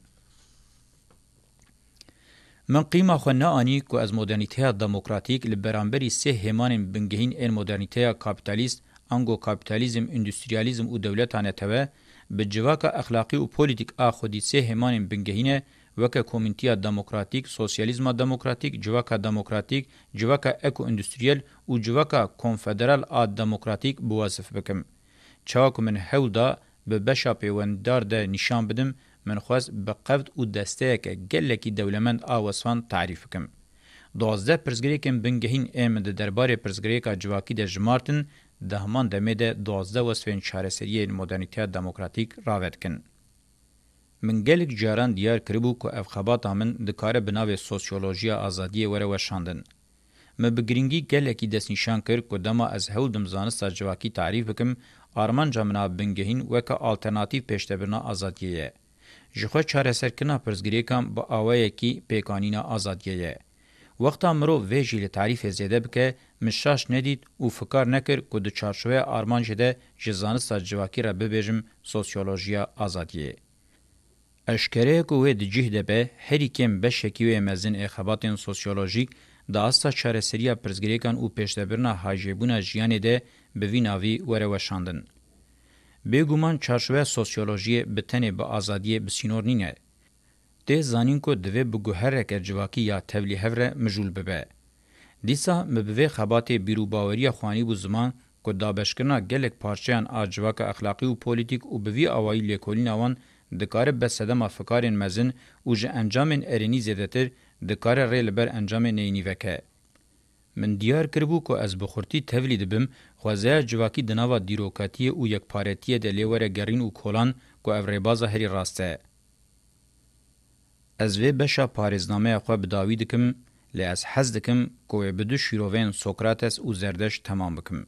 من قیمه خو نه انی کو از مدرنیته دموکراتیک لبرانبری سه همان بنګهین ان مدرنیته کاپیتالیست انګو کاپیتالیزم انډستریالیزم او دولتانه ته به جواک اخلاقی او پولیتیک ا خودیسه همان بنگهینه وکه کومینتیا دموکراتیک سوسیالیزم دموکراتیک جواکا دموکراتیک جواکا اکو انډستریال او جواکا کنفدرال ا دموکراتیک بواسف بکم چاک من هولدا به بشا پیوندار ده نشان بدم من خواست به قفد او دسته که گلکی دولمند ا وسوان تعریف کم 12 پرزګری کم بنګهین ام د دربارې پرزګری کا جواکی د جمارتن ده همان دمه ده دوازده وسفین چارسریه مدرنیته دموکراتیک راوید کن. من گلک جاران دیار کربو که افخابات من دکاره بناو سوسیولوژیا آزادی وره وشاندن. م بگرینگی گلکی دست نشان کرد که دما از هول دمزانستا جواکی تعریف بکم آرمان جامنا بنگهین وکا آلترناتیو پیشتبرنا آزادیه. جخوا چارسرکنا پرزگریه کم با آوه یکی پیکانینا آزادیه. وقتا مرو ویجی لی تعریف زیده بکه مشاش ندید و فکر نکر که دو چارشوه آرمان جده جزانستا جواکی را ببیجم سوسیولوژیا آزادیه. اشکره که وی دی جهده به هری کم بشکی و مزین اخباتین سوسیولوژیک دا استا چارسریا پرزګریکان او پېشتبرنا حاجبونه ژیانې ده به ویناوی وره وشاندن به ګومان چارشوه سوسیولوژي به تنه به ازادي بسینور نینه دې زانین کو دوی بګهرک جواکی یا تبلیغ ره مجول ببه دیسا مبوی خبات بیرو باوری خوانی بو زمان کو دابشکنا گلک پارچیان اجواک اخلاقی او پولیټیک او بوی اوای لیکولین اوان د کار به صدما فکارین مزن او ج انجامن ارنی زدتر د کار ریل بر انجام نینی وکه من دیار کربو کو از بخورتی تولید بم خوازه جواکی دناوا دیروکاتی او یک پارتی د لیوره گرین او کولان کو اوری بازه هری راسته ez vê beşa parêznameya xwe bi dawî dikim lê ez hez dikim ku wê bi du şîrovên Sokrates û Zerdeş temam bikim.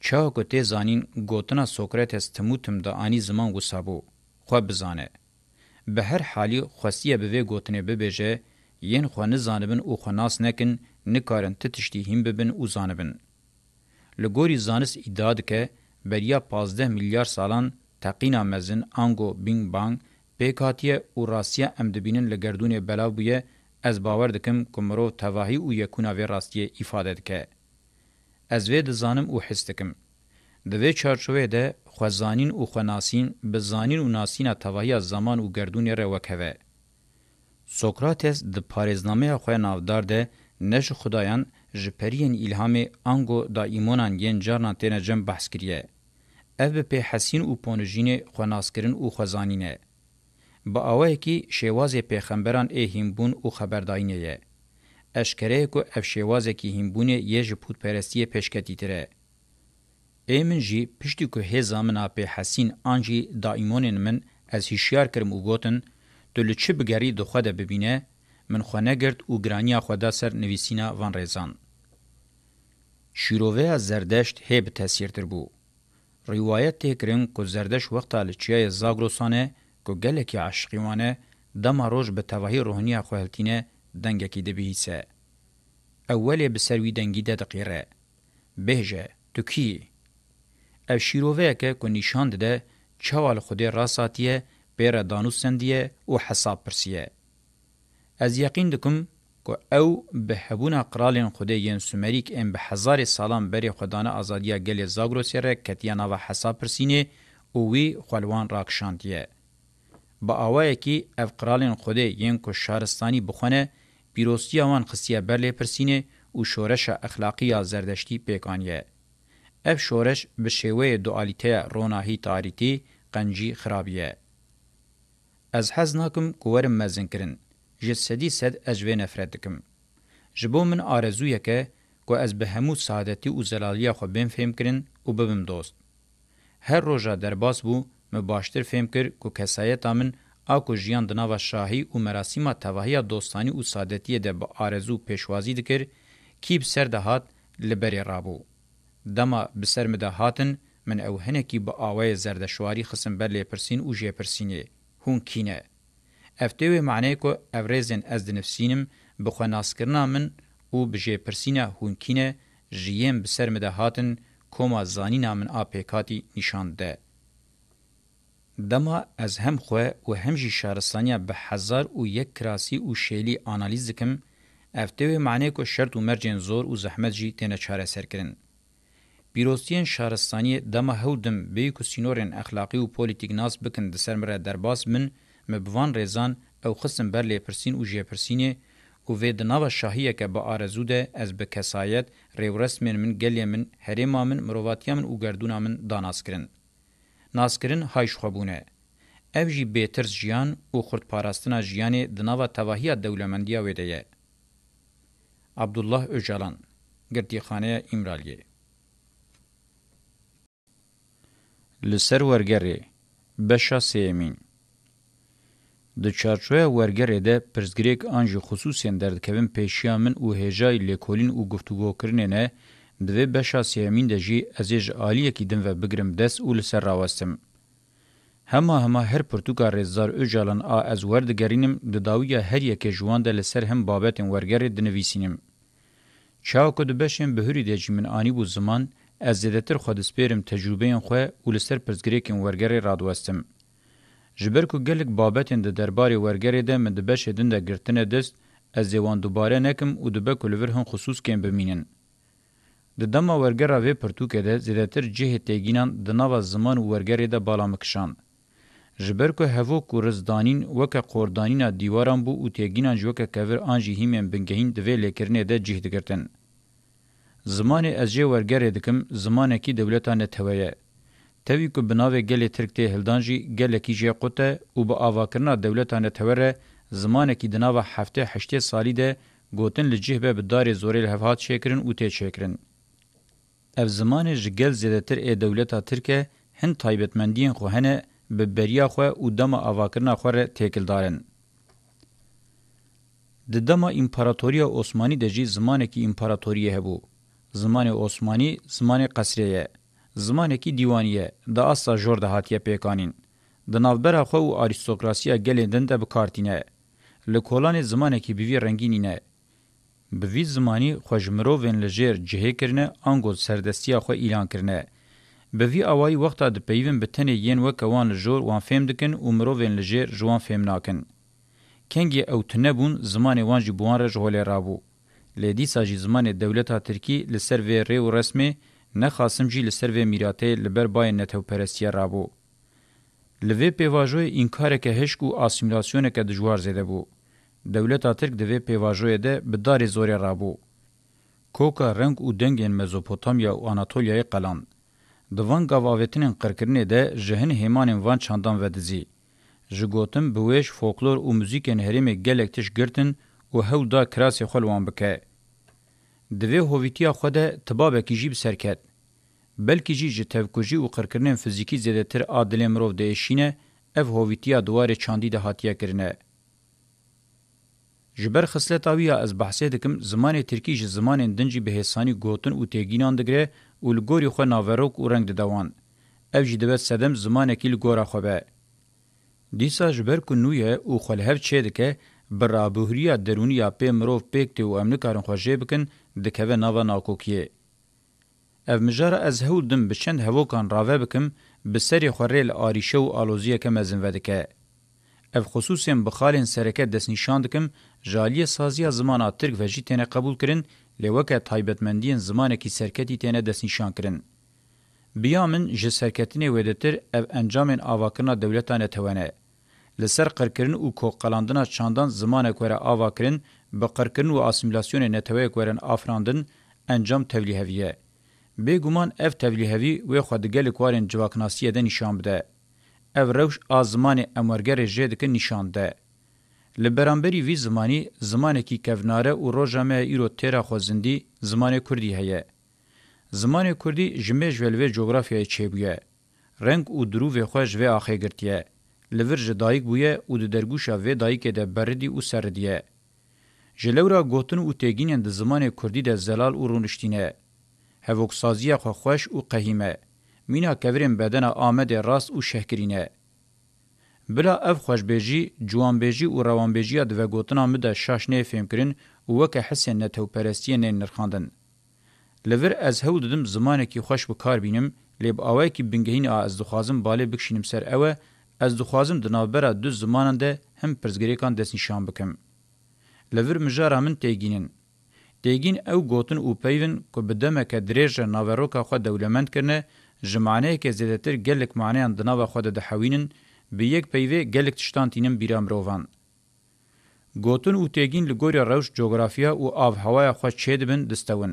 Çawa ku tê zanîn gotina Sokrates timûtim da anî ziman wisabû, xwe bizane. Bi her halî xwestiye bi vê gotinê bibêje, yên xwe nizanibin û xwe nas nekin, nikarin ti tiştî hîn bibin û zanibin. Li gorî zanist îdia dike, beriya 15 milyar salan teqîna mezin ango Bing Bang پێکاتیە و ڕاستیە ئەم دەبینن لە گردردونێ بەلاو بووە ئەس باوەەر دەکەم کومرۆ تەواهی و یەکووناوێ ڕاستیە ئیفادە دکە. ئەس وێ دەزانم و حست دەکەم. دەوێ چارچوێ دە خوێزانین و خوێناسین بزانین و ناسینە تەواهیا زمان و گردردونێ ڕێوەکەوێ. سۆکراتس د پارێزنامەیە خوێ ناودار دە نەش خدایان ji periyên îlhamê ango da îmonan yên carna têne cem behs kiriye. Ev bi pê hesîn û ponijînê xwenaskirin û xwezanîn e. با اوه کی شواز پیغمبران ای هیمبون او خبرداینه یه اشکره کو اف شواز کی هیمبون یه جپوت پرستی پیشکتی تره ایمن جی پشتی که هزامن اپی حسین آنجی دائمونن من از هیشیار کرم او گوتن دل چی بگری دو خود ببینه من خو نگرد او گرانیا خدا سر نویسینا وان رزان شیروه از زردشت هیب تاثیر تر بو روایت تکرین که زردش وقتا لچیای زاگروسانه که گلکی عشقیوانه دما روش به تواهی روحنیا خوهلتینه دنگکی دبیهیسه. اولی بسروی دنگی ده دقیره. بهجه تو کی؟ او شیرووه که که نیشان ده چوال خود راساتیه بیر دانوسندیه و حساب پرسیه. از یقین دکم که او به هبون قرالین خوده ین سومریک ام به هزار سالان بری خودانه آزادیا گل زاگروسی ره کتیا نوا حساب پرسینه او وی خلوان راکشاندیه. با اوای کی اف قرالین خوده یین کو شهرستانی بخونه بیروستی وان خصیه برلی پرسینه او شورش اخلاقی زردشتی پیکانیه اف شورش به شیوه دوالیته روناهی تاریتی قنجی خرابیه از حز ناکم کوورم مزن کرن جسدی سد اجوه نفرت دکم جبو من آرزویه که کو از به همو سعادتی او زلالیه خو بین فهم کرن او ببم دوست هر روژا درباس بو مې باشتر فهم کړ کو کسایت امن اکو ژوند د نوو شاهي او مراسمه توهیا دوستاني او سعادتي د به ارزو پېشوازي دکر کیب سر ده هات لبري رابو دما بسر مده هاتن من او هنکی با آوه زردشواری خسم بر لیپرسین او جیپرسینی هون کینه افتوی معنی کو اوریزن از دنفسینم بخوا ناسکرنا من او بجیپرسینا هون کینه جیم بسر مده هاتن کما زانینا من آپیکاتی نشانده. دما از هم خو و هم جی شارستانیا به هزار و یک کراسی و شیلی آنالیز دکم افتوی معنی کو شرط و مرجن زور و زحمت جی تنه چاره سر کرن. بیروستین شارستانی دما هودم بی کو سینورن اخلاقی و پولیتیک ناس بکن د سرمره درباس من مبوان رزان او خصم بر لپرسین او جی پرسینه او وې د نوو شاهیه کې به ارزو ده از به کسایت ریورس من من ګلې من هریما من مرواتیا من او ګردونا من داناس کرن ناسکرین هایشخوبونه اف جی بهتر ژیان او خرد پاراستنا ژیان د نوو توهیه دولمندیه ودیه عبد الله اوجلان گردیخانه امرالیه لسر ورګری بشا سیمین د چارچوې ورګری د پرزګریک انجی خصوصین درد کوم پېښیا من او هجای لیکولین او گفتگو کرننه دوی بشا سیامین ده جی ازیج آلیه کی دم و بگرم دست و لسر راوستم. هما هما هر پرتوکا رزار او جالان آ از ورد گرینم ده داویا هر یک جوان ده لسر هم بابتن ورگر دنویسینم. چاو که دو بشم بهوری ده جی من آنی بو زمان از زیدتر خود سپیرم تجربه خواه و لسر پرزگریکن ورگر رادوستم. جبر کو گلک بابتن ده درباری ورگر ده من ده بشه دن ده گرتن دست از دیوان دوباره نکم و دبه کلور هم خصوص کن بمینن. د دما ورګرا و پرتوکې ده زیاتر جهه تګینان د نوو زمان ورګرې ده بالامکشان جبر کو هوو کو رزدانین وک قوردانینا دیواران بو او تګینان جوکه کور انجی هیمن بنګهین د ویلې کرنې ده جهه دګرتن زمان از جه ورګرې دکم زمانه کې دولتانه تویه توی کو بناوه ګلې ترکته هلدانجی ګلې کې جه قوته او به اواکرنا دولتانه توره زمانه کې د نوو هفته 8 سالې ده ګوتن لجهبه به دارې زورې له هفات شکرن او ته شکرن اف زمان جگل زیدتر ای دولتا ترکه هند تایبتمندین خو هنه به بریا خو او دما اواکرنا خو ر تکل دارن د دما امپراتوریا عثماني د جی زمانه کی امپراتوریا هبو زمانه عثماني زمانه قصریه زمانه کی دیوانیه د اسا جور د هاتیه پیکانین د نالبره خو او آریستوکراسیا ګلندن د بکارتینه لکولان زمانه کی بیوی رنگینینه به وی زمانی خوژمروین لجیر جهه کرنه انګو سردستیا خو اعلان کرنه به وی اوای وخت د پیوین به تنه یین وکوان لجور وان فهم دکن او مروین لجیر جوان فهم ناکن کنګي او تنبون زمانی وان جی بوان رجوله رابو لدی ساجی زمان دولت ترکی لسر و ری و رسمه نه خاصم جی لسر و میراته لبر بای نتو پرستیا رابو لوی پیواژو انکار که هشکو اسیمیلاسیون که دجوار زده بو دولتا ترک دوی پیواژوی ده بدار زوری رابو. کوکا رنگ او دنگین مزوپوتامیا و آناتولیای قلان. دوان گاواویتینین قرکرنی ده جهن هیمانین وان چاندان و دزی. جگوتن بویش فولکلور و موزیکین هریمی گلک تش گرتن و هول دا کراسی خلوان بکه. دوی هویتیا خود تبابکی جیب سرکت. بلکی جی جی تفکوجی و قرکرنین فیزیکی زیده تر آدلی مروف ده اشینه اف هویتیا دوار چاندی ده هاتیه کرنه. جبر خصلتا وی از بحثه دکم زمان ترکی ژ زمان دنجی بهسانی گوتن او تگینان دگره اولګوري خو ناوروک او رنگ ددوان اف جی دبه سدم زمان کیل ګورا خو به دیسا جبر کو نوې او خلهف چه دکه برابهوریا درونیا په مروف پکت او امن کارن خوژه بکن دکوه ناوا ناکوکیه اف مجاره از هول دم بچند هوکان راوه بکم بسری خورل آریشه و آلوزیه که مزن ودکه ev xصوصên bixalên sereke destnîşan dikim jaliye saziya zimana Tirk ve jî têne qebûl kirin lê weke taybetmendiyên zimanekî serketî têne destnîşan kirin. Biya min ji serketinê wêdetir ev encamên avakirina dewletan netewene. Li ser qirkirin û koqelandina çandan zimanek were ava kirin, bi qirkirin û asîmîlasyonê neteweyek werin afrandin, encam tevlîheviye. Bêguman ev tevlîhevî wê xwe di gelek warên civaknasiyê de nîşan bide. او روش آزمان امرگر جد که نشانده. لبرانبری وی زمانی زمانه کی کوناره و روژامه ایرو تیرا خوزندی زمان کردی هیه. زمان کردی جمعش ولوه جغرافیای چه بویه. رنگ او درو و خوش و آخه گرتیه. لور جدایک بویه او درگوشا و دایک ده بردی او سردیه. جلورا گوتن او تگینن د زمان کردی د زلال او رونشتینه. هوکسازیه خو خوش او قهیمه. مینا کورین بدن آمد راست او شهکرینه. بلا اف خوشبیجی، جوانبیجی و روانبیجی دو گوتنا مده شاش نه فهم کرن و وک حسین نتو پرستی نه نرخاندن. لور از هو ددم زمانه کی خوش بکار بینم لب آوای کی بنگهین آ از دخوازم باله بکشینم سر اوه از دخوازم دنابرا دو زماننده هم پرزگریکان دست نشان بکم. لور مجارا من تیگینن. تیگین او گوتن او پیون که بدمه که دریج ناوروکا خود دولمند کرنه جمانه که زیدتر گلک معنیان دناو خود دحوینن به یک پیوه گلک تشتان تینم بیرام روان. گوتن او تیگین لگوری روش جغرافیا او آف هوای خود چه دبن دستون.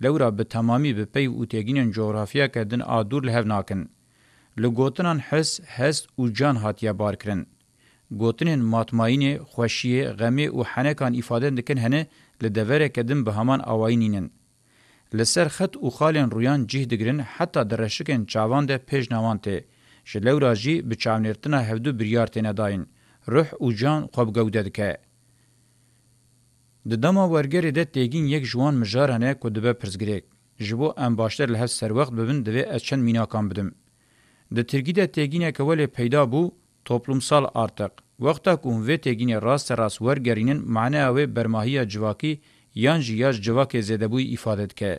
لورا به تمامی به پی او تیگین جغرافیا کردن آدور لحو ناکن. لگوتنان حس حس او جان هاتیا بار کرن. گوتنین ماتماین خوشی غمی او حنکان ifade dikin hene li devere kedin bi heman awayînînin. لسر خط او خالین رویان جه دگرن حتی درشکن چاوان ده پیش نوان ته. جلو راجی بچاونیرتنا هفدو بریار تینه داین. روح او جان خواب گوده دکه. د دما ورګری د تیګین یک جوان مجارانه کو دبه پرزګریک. جبو ام باشتر له سر وخت ببن دوی اچن میناکان بدم. د ترګی د تیګینه کوله پیدا بو toplumsal artıq. Vaxta kun ve tegine rast rast vergerinin mana ve bermahiya civaki یان جیاج جواک زده بوی ifade که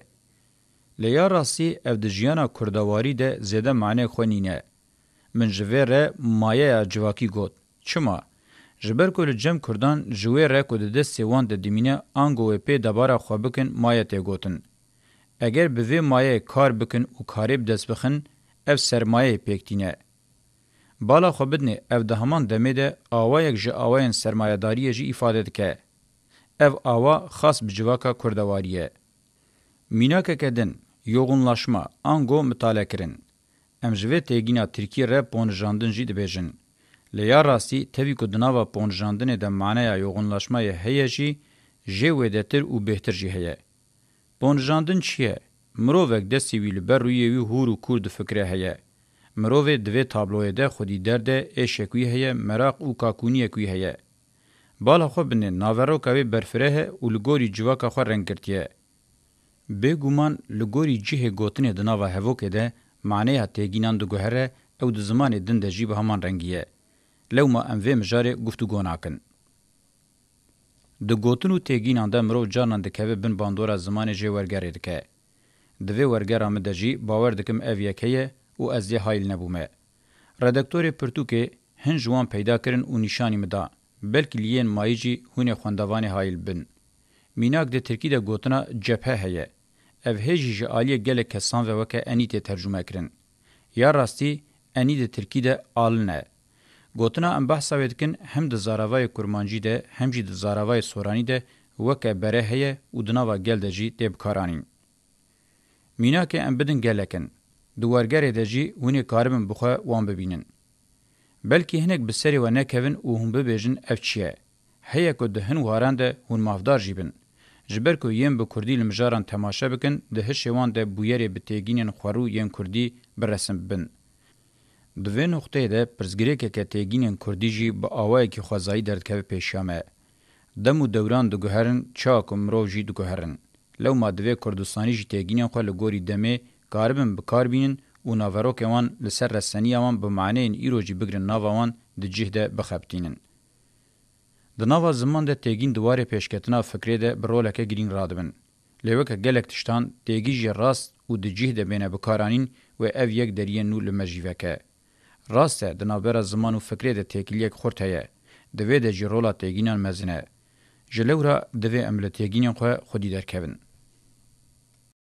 لیا راستی اف د جیانا کوردواری ده زده معنی خونینه من جوره مایه جواکی گوت چما جبر کول جم کردان جوی ر کو د سیوان د دیمینه انگو پی دبار خو بکن مایه ته گوتن اگر به وی مایه کار بکن او کاریب دس بخن اف سرمایه پکتینه بالا خو بدنه اف د همان دمه ده آوا یک ج آواین سرمایه‌داری جی ifade که ev ava xas bi civaka Kurdawariye. Mînakeke din, yoğunlaşma, ango mitale kirin. Em ji vê têgîna Tirkiye re ponjandin jî dibêjin. Li ya rastî tevî ku dinava ponjandinê de maneya yoğunlaşmayê heye jî, jê wêdetir û bêhtir jî heye. Ponjandin çi ye? Mirovek destî wî li ber rûyê wî hûr û kûr di fikre heye. Mirovê divê tabloyê de xwedî derde ê şekwî heye, meraq û kakûniyek wî heye. بالا خو بنین ناورو کوي برفره او لګوري جواکا خو رنګرتیه به ګومان لګوري جهه ګوتنه د ناوه هوو کې ده معنی هته ګینان د ګهره او د زمان دن د جیب همان رنګیه لو ما ام وی مجاره گفتگو ناکن د ګوتنو تګینان د مرو جانان د کوي بن باندورا زمان جې ورګرې دکې د وی ورګره مده جی باور دکم اف یکه او از یې هایل نه بومه ردکتور پرتو کې هن جوان پیدا کرن او نشانی مده بلکې لین مایجی هونه خوندوان هایل بن میناک د ترکی د ګوتنا جبهه هه اف هجی جالی گله کسان و وک انیت ترجمه کرن یا راستی انی د ترکی د آلنه ګوتنا ام بحث وکن هم د زاراوی کورمانجی ده هم جی د زاراوی سورانی ده وک بره هه او دنا و گل دجی تب کارانین میناک ام بدن گلکن دوارګر دجی ونه کارم بخه وان ببینن بلکې هنک به سری و نه کوین او هم به بجن افچیه هيا کو دهن واران ده هون مافدار جیبن جبر کو یم به کوردی لمجاران تماشا بکن ده هر شوان ده بویری به تیگینن خورو یم کوردی برسم بن دوی نقطه ده پرزګری کې کې تیگینن کوردی جی به اوای کی خوځای درد کوي پېښامه دمو دوران د ګهرن چا کوم روجی د ګهرن لو ما دوی کوردستاني جی تیگینن خو لګوري دمه کاربن به کاربینن و ناوروک وان لسر رسانی وان بمعنین ایروجی بگرن ناوا وان د جهده بخبتینن. د ناوا زمان ده تیگین دواره پیشکتنا فکره ده برولکه گرین رادبن. لیوکه گلک تشتان تیگی جی راست و د جهده بینه بکارانین و او یک دریه نو لمجیوکه. راسته د ناوبر زمان و فکره ده تیکلیک خورت هیه. دوی ده جی رولا تیگینان مزنه. جلورا دوی عملتیگینان خواه خودی درکبن.